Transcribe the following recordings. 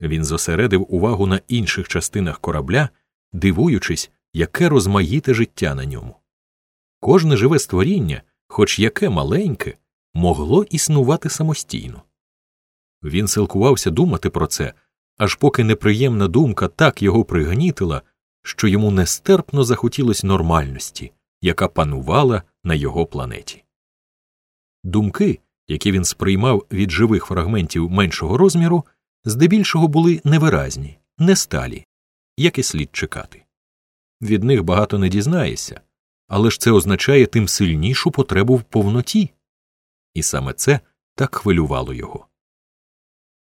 Він зосередив увагу на інших частинах корабля, дивуючись, яке розмаїте життя на ньому. Кожне живе створіння, хоч яке маленьке, могло існувати самостійно. Він силкувався думати про це, аж поки неприємна думка так його пригнітила, що йому нестерпно захотілось нормальності, яка панувала на його планеті. Думки, які він сприймав від живих фрагментів меншого розміру, здебільшого були невиразні, несталі, як і слід чекати. Від них багато не дізнаєшся, але ж це означає тим сильнішу потребу в повноті, і саме це так хвилювало його.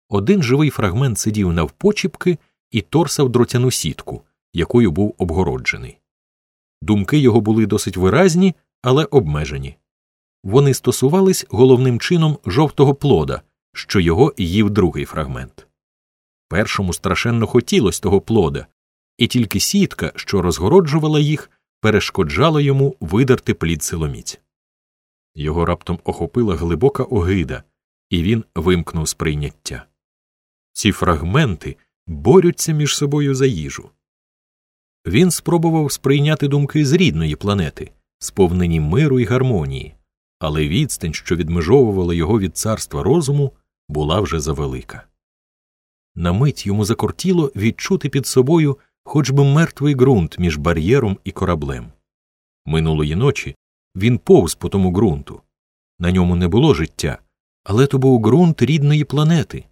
Один живий фрагмент сидів навпочіпки і торсав дротяну сітку, якою був обгороджений. Думки його були досить виразні, але обмежені. Вони стосувались головним чином жовтого плода, що його їв другий фрагмент. Першому страшенно хотілося того плода, і тільки сітка, що розгороджувала їх, перешкоджала йому видерти плід силоміць. Його раптом охопила глибока огида, і він вимкнув сприйняття. Ці фрагменти борються між собою за їжу. Він спробував сприйняти думки з рідної планети, сповнені миру і гармонії, але відстань, що відмежовувала його від царства розуму, була вже завелика. На мить йому закортіло відчути під собою хоч би мертвий ґрунт між бар'єром і кораблем. Минулої ночі він повз по тому ґрунту. На ньому не було життя, але то був ґрунт рідної планети,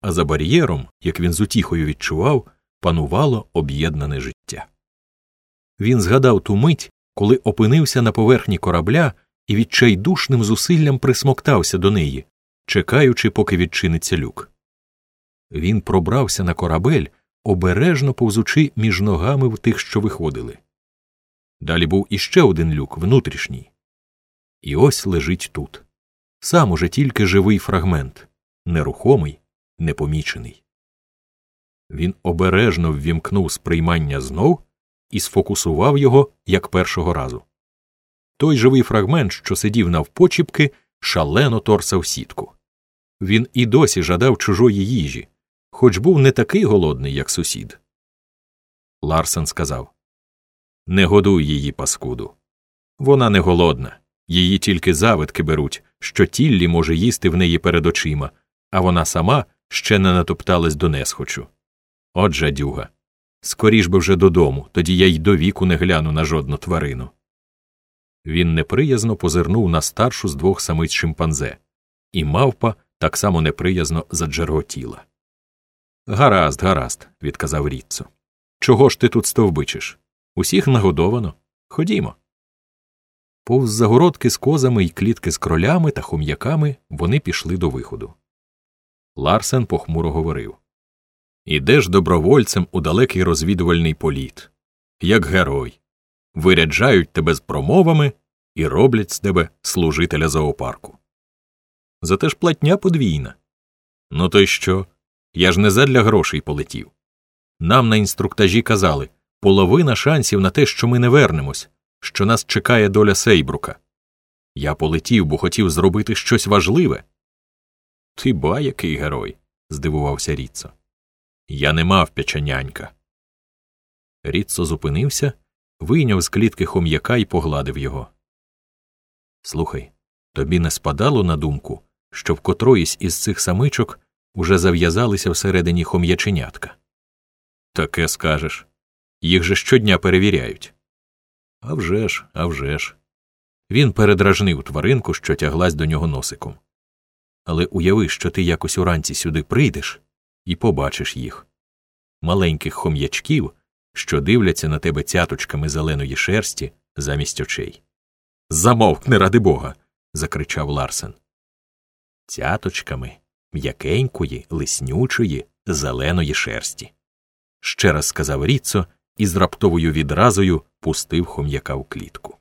а за бар'єром, як він з утіхою відчував, панувало об'єднане життя. Він згадав ту мить, коли опинився на поверхні корабля і відчайдушним зусиллям присмоктався до неї, чекаючи, поки відчиниться люк. Він пробрався на корабель, обережно повзучи між ногами в тих, що виходили. Далі був іще один люк, внутрішній. І ось лежить тут. Сам уже тільки живий фрагмент, нерухомий, непомічений. Він обережно ввімкнув сприймання знов і сфокусував його як першого разу. Той живий фрагмент, що сидів навпочіпки, шалено торсав сітку. Він і досі жадав чужої їжі, хоч був не такий голодний, як сусід. Ларсен сказав Не годуй її, паскуду. Вона не голодна, її тільки завитки беруть, що тіллі може їсти в неї перед очима, а вона сама ще не натопталась до несхочу. От жадюга. Скоріш би вже додому, тоді я й до віку не гляну на жодну тварину. Він неприязно позирнув на старшу з двох самиць шимпанзе, і мавпа так само неприязно заджерготіла. Гаразд, гаразд, відказав Ріццо. Чого ж ти тут стовбичиш? Усіх нагодовано. Ходімо. Повз загородки з козами й клітки з кролями та хом'яками вони пішли до виходу. Ларсен похмуро говорив Ідеш добровольцем у далекий розвідувальний політ, як герой. Виряджають тебе з промовами і роблять з тебе служителя зоопарку. Зате ж платня подвійна. Ну то й що? Я ж не задля грошей полетів. Нам на інструктажі казали половина шансів на те, що ми не вернемось, що нас чекає доля Сейбрука. Я полетів, бо хотів зробити щось важливе. Ти ба який герой, здивувався Ріццо. Я не мав печенянька. Ріццо зупинився, вийняв з клітки хом'яка і погладив його. Слухай, тобі не спадало на думку, що в котроїсь із цих самичок уже зав'язалися всередині хом'яченятка. Таке скажеш. Їх же щодня перевіряють. «А вже ж, а вже ж». Він передражнив тваринку, що тяглась до нього носиком. Але уяви, що ти якось уранці сюди прийдеш і побачиш їх маленьких хом'ячків, що дивляться на тебе цяточками зеленої шерсті замість очей. Замовкни, ради бога. закричав Ларсен. Цяточками м'якенької, лиснючої, зеленої шерсті. Ще раз сказав Ріцо і з раптовою відразою пустив хом'яка в клітку.